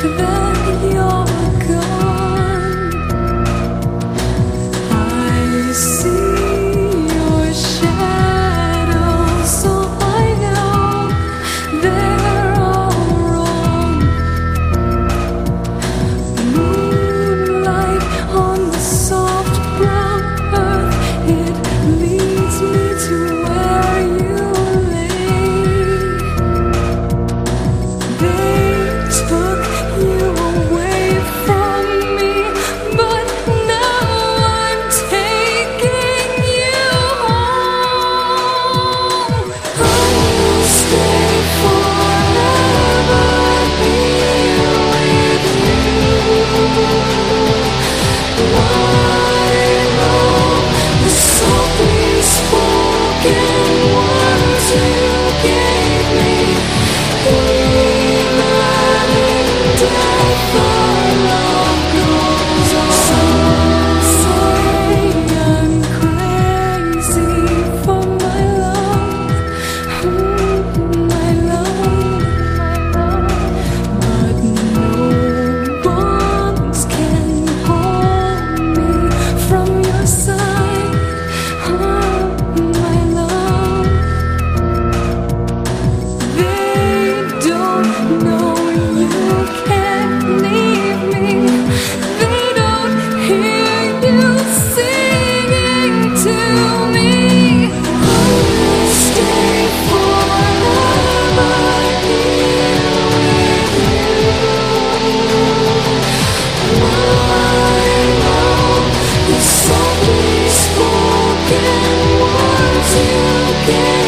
the again.